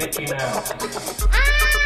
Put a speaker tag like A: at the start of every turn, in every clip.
A: Mickey Mouse.
B: Ah!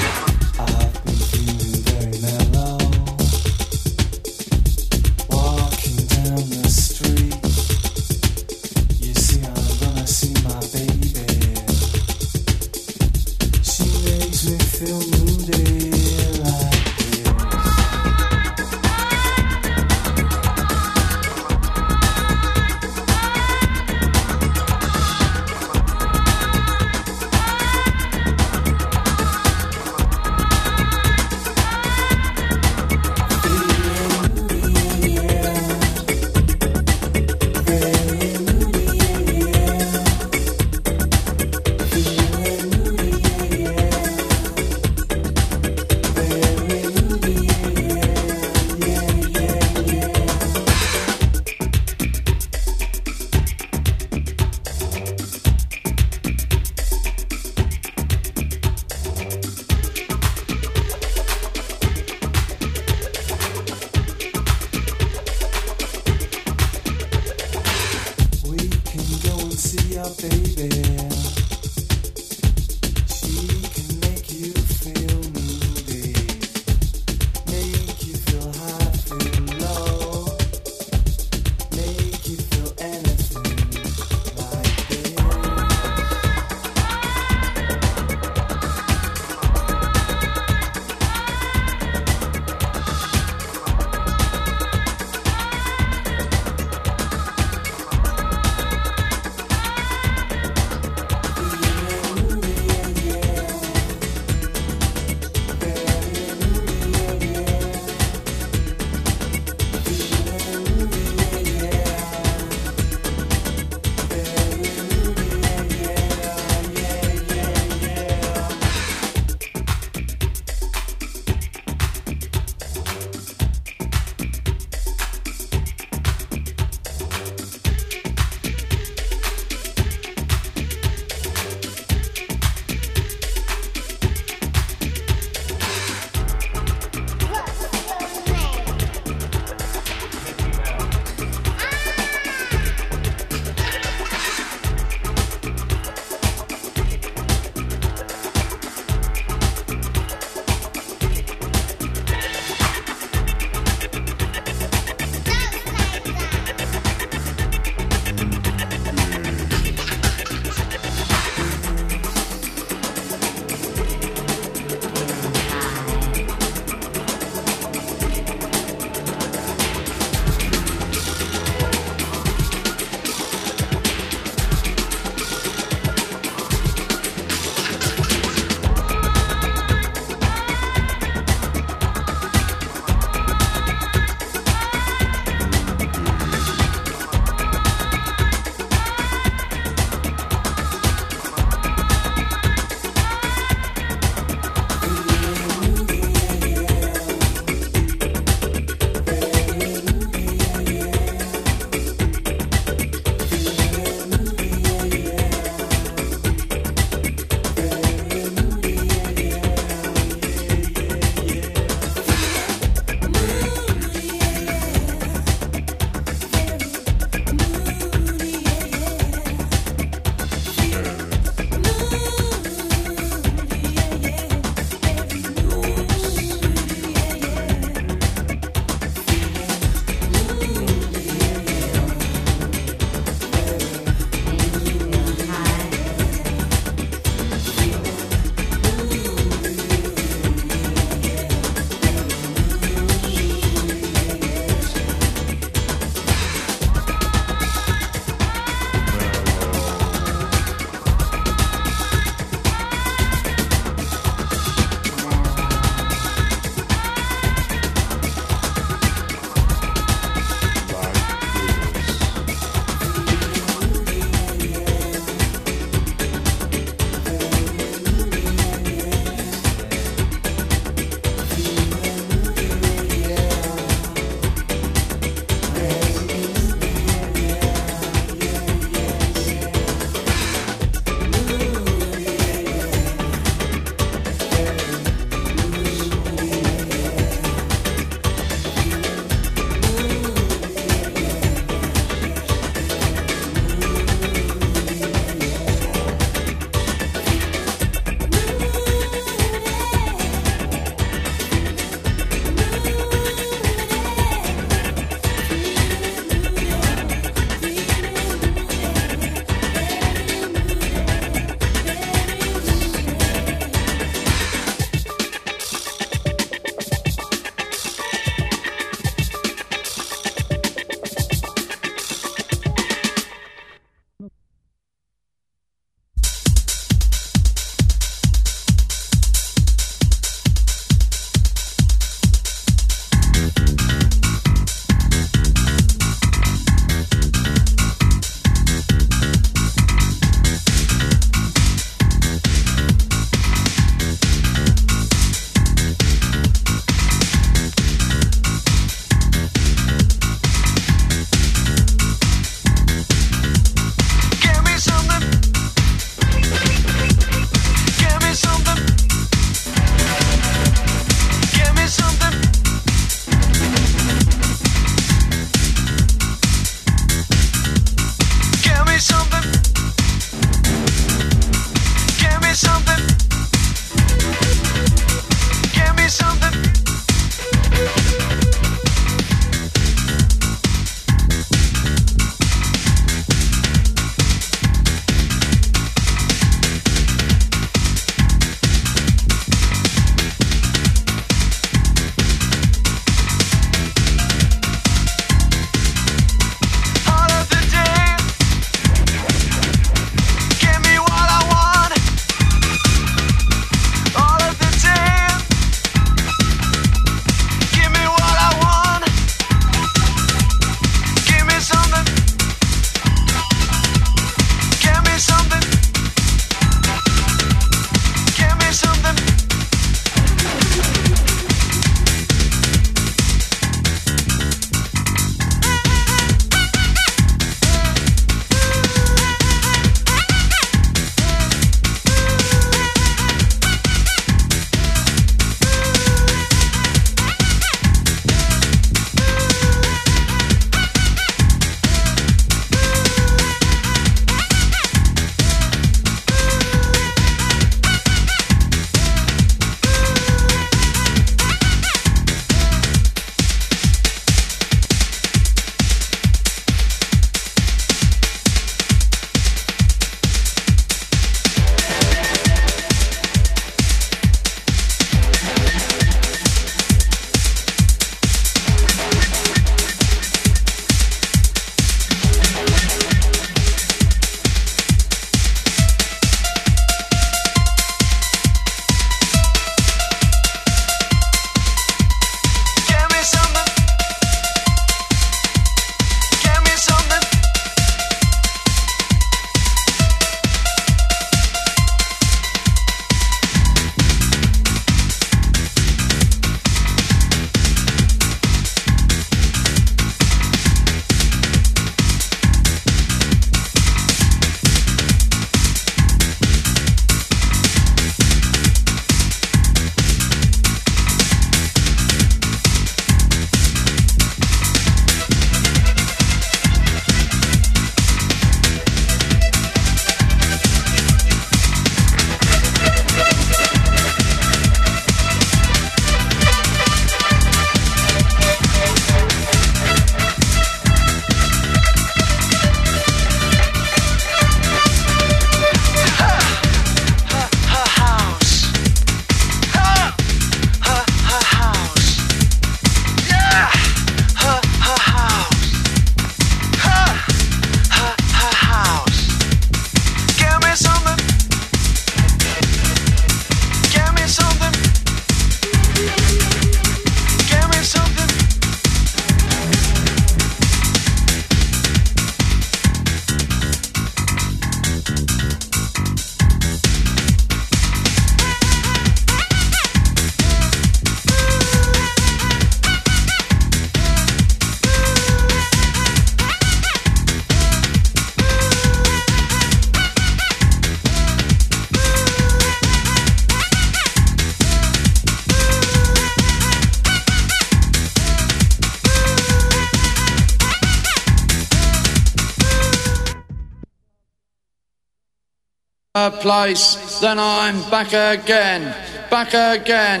A: Place, then I'm back again, back again,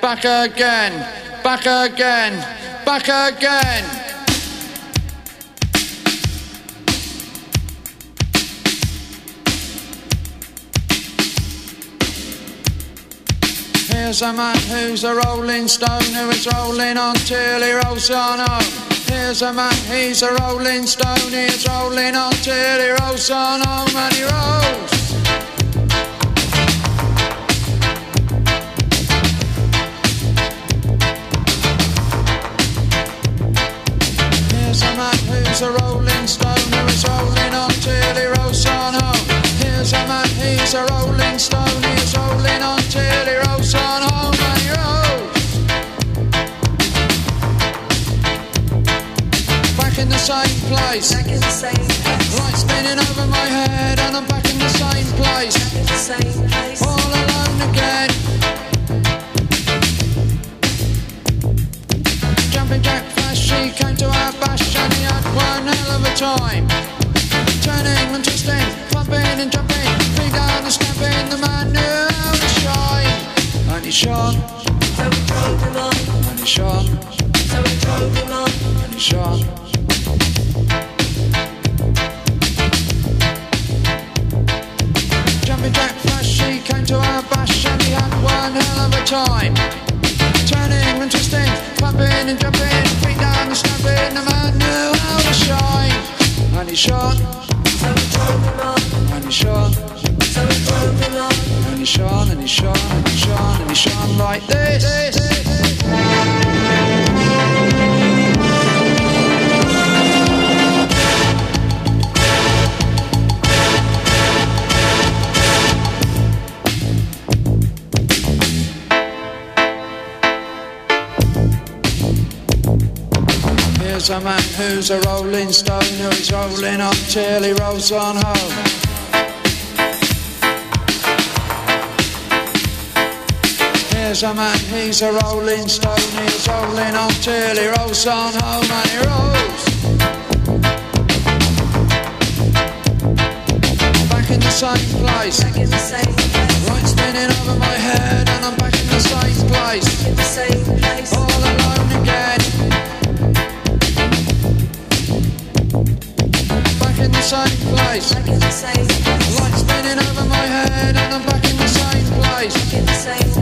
A: back again, back again, back again. Here's a man who's a rolling stone who is rolling on till he rolls on home. Here's a man, he's a rolling stone, he's rolling on till he rolls on home and he rolls. Who's a rolling stone who is rolling on till he rolls on home. Here's a man, he's a rolling stone, he's rolling on till he rolls on home and he rolls. Back in the same place.
C: Back in the same place.
A: Light spinning over my head and I'm back in the same place.
C: Back in the same place.
A: All alone again. Jumping Jack she came to our bash and he had one hell of a time. Turning and twisting, bumping and jumping, feet down and stamping, the man knew how to shine. And he shone,
C: So we drove him on.
A: and he shone,
C: So we drove him on.
A: and he shone. To our bash and he had one hell of a time. Turning and twisting, bumping and jumping, he shone, and he shone, and he shone, and he shone like this. Here's a man who's a rolling stone who is rolling on till he rolls on home. Here's a man, he's a rolling stone, he's rolling on till he rolls on home and he rolls. Back in the same place,
C: Back in the same place.
A: light spinning over my head and I'm back in the same place.
C: In the same place.
A: all alone again. Same place.
C: Back in the same place.
A: Light spinning over my head and I'm back in the same place.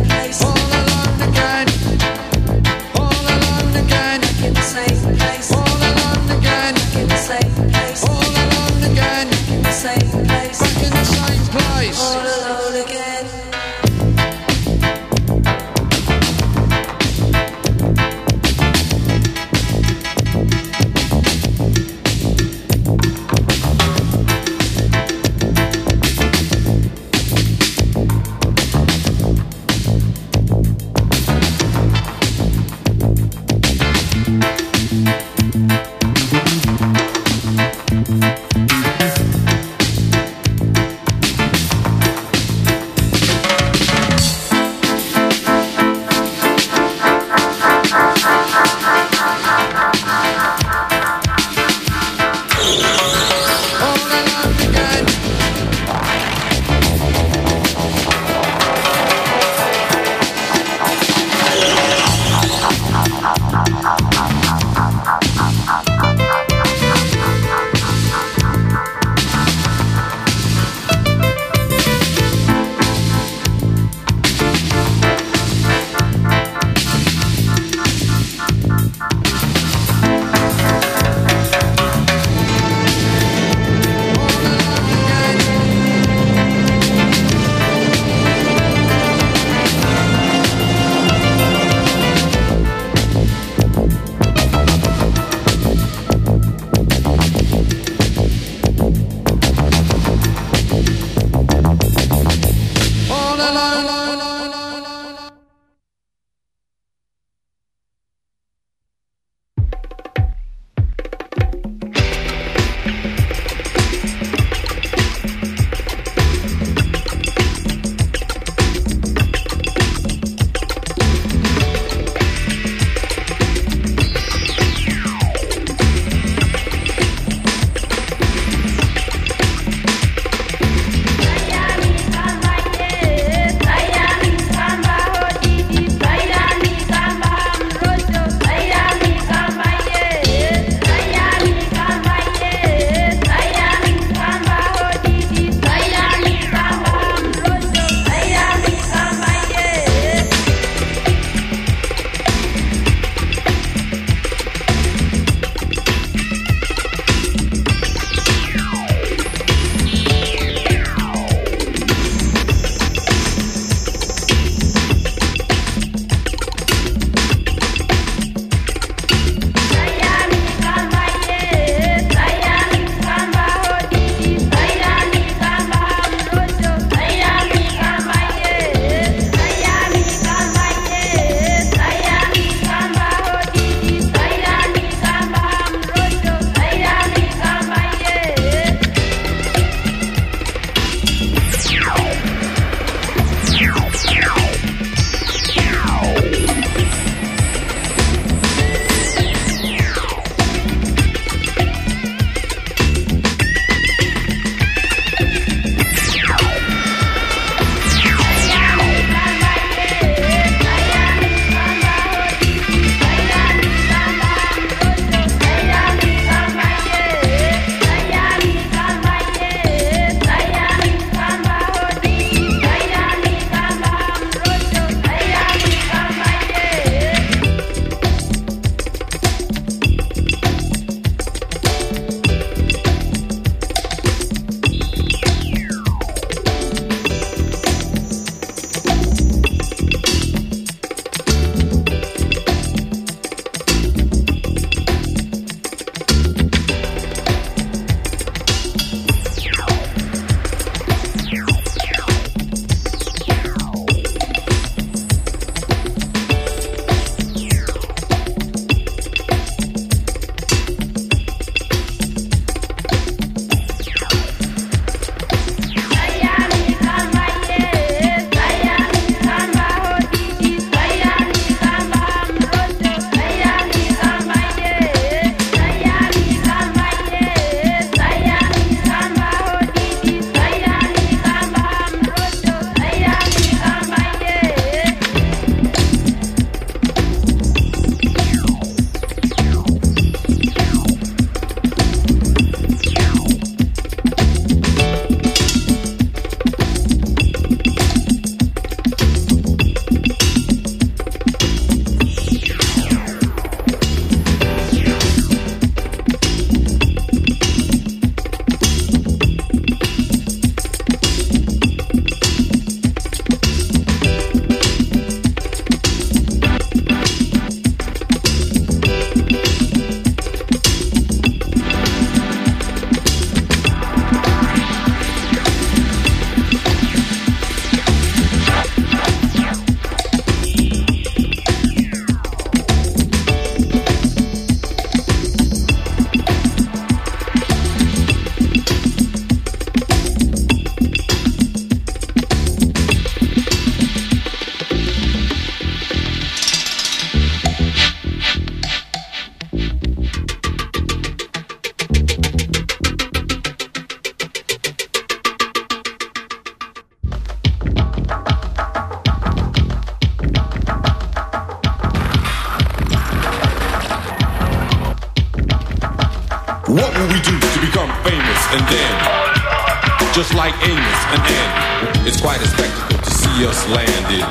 D: Just like Amos and Andy. It's quite a spectacle to see us landed.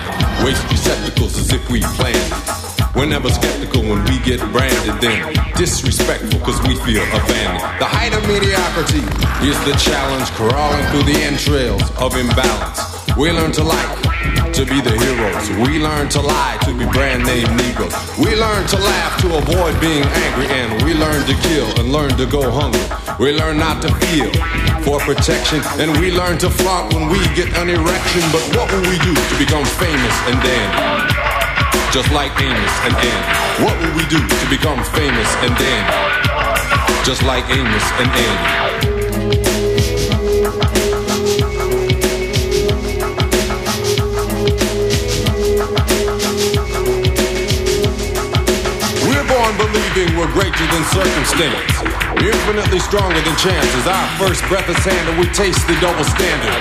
D: Waste receptacles as if we planned it. We're never skeptical when we get branded, then disrespectful because we feel abandoned. The height of mediocrity is the challenge crawling through the entrails of imbalance. We learn to like to be the heroes. We learn to lie to be brand name Negroes. We learn to laugh to avoid being angry, and we learn to kill and learn to go hungry. We learn not to feel for protection, and we learn to flaunt when we get an erection. But what will we do to become famous and then? just like Amos and Andy. What will we do to become famous and then? Just like Amos and Andy. We're born believing we're greater than circumstance. Infinitely stronger than chances. Our first breath is handled, we taste the double standard.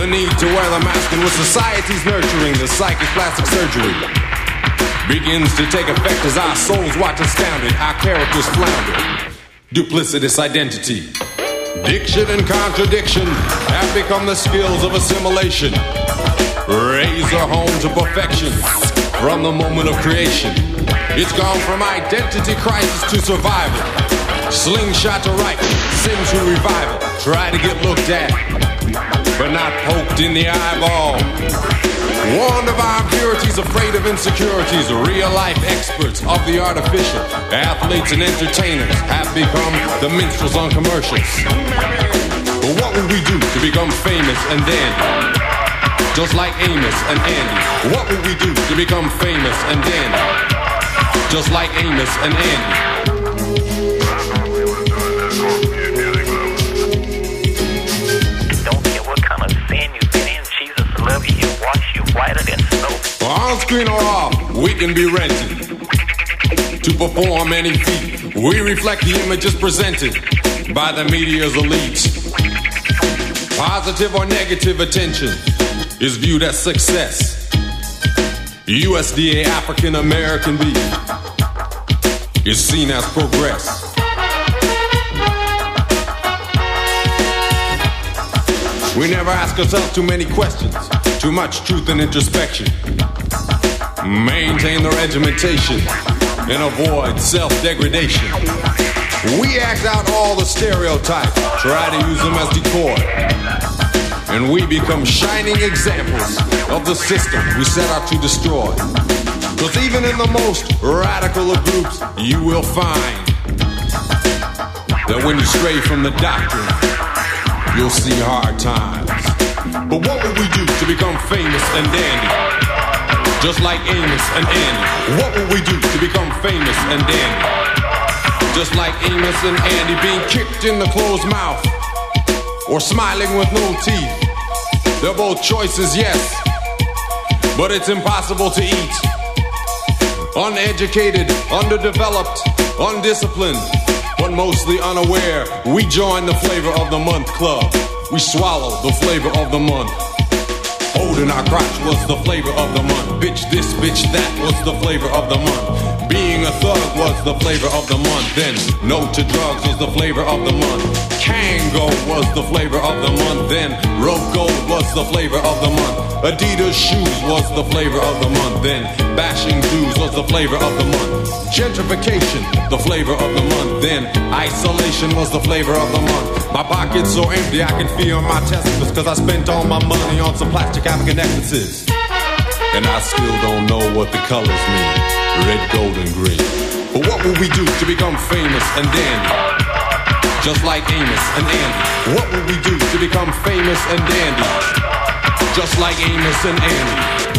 D: The need to wear the mask and what society's nurturing, the psychic plastic surgery begins to take effect as our souls watch astounded, our characters flounder. Duplicitous identity. Diction and contradiction have become the skills of assimilation. Raise Razor home to perfection from the moment of creation. It's gone from identity crisis to survival. Slingshot to right, sim to revival. Try to get looked at but not poked in the eyeball. Warned of our impurities, afraid of insecurities, real life experts of the artificial. Athletes and entertainers have become the minstrels on commercials. But what will we do to become famous and dandy? Just like Amos and Andy. What will we do to become famous and dandy? Just like Amos and Andy. On screen or off, we can be rented to perform any feat. We reflect the images presented by the media's elites. Positive or negative attention is viewed as success. USDA African American beef is seen as progress. We never ask ourselves too many questions, too much truth and introspection. Maintain the regimentation and avoid self degradation. We act out all the stereotypes, try to use them as decoy. And we become shining examples of the system we set out to destroy. Because even in the most radical of groups, you will find that when you stray from the doctrine, you'll see hard times. But what would we do to become famous and dandy? Just like Amos and Andy. What would we do to become famous and dandy? Just like Amos and Andy being kicked in the closed mouth or smiling with no teeth. They're both choices, yes, but it's impossible to eat. Uneducated, underdeveloped, undisciplined, but mostly unaware. We join the flavor of the month club. We swallow the flavor of the month. Holding our crotch was the flavor of the month. Bitch this, bitch that was the flavor of the month. Being a thug was the flavor of the month. Then no to drugs was the flavor of the month. Kangol was the flavor of the month. Then Gold was the flavor of the month. Adidas shoes was the flavor of the month. Then bashing Jews was the flavor of the month. Gentrification, the flavor of the month. Then isolation was the flavor of the month. My pocket's so empty I can feel my testicles cause I spent all my money on some plastic African necklaces. And I still don't know what the colors mean. Red, gold, and green. But what will we do to become famous and dandy? Just like Amos and Andy. What will we do to become famous and dandy? Just like Amos and Andy.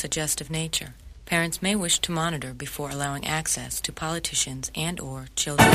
E: suggestive nature. Parents may wish to monitor before allowing access to politicians and or children.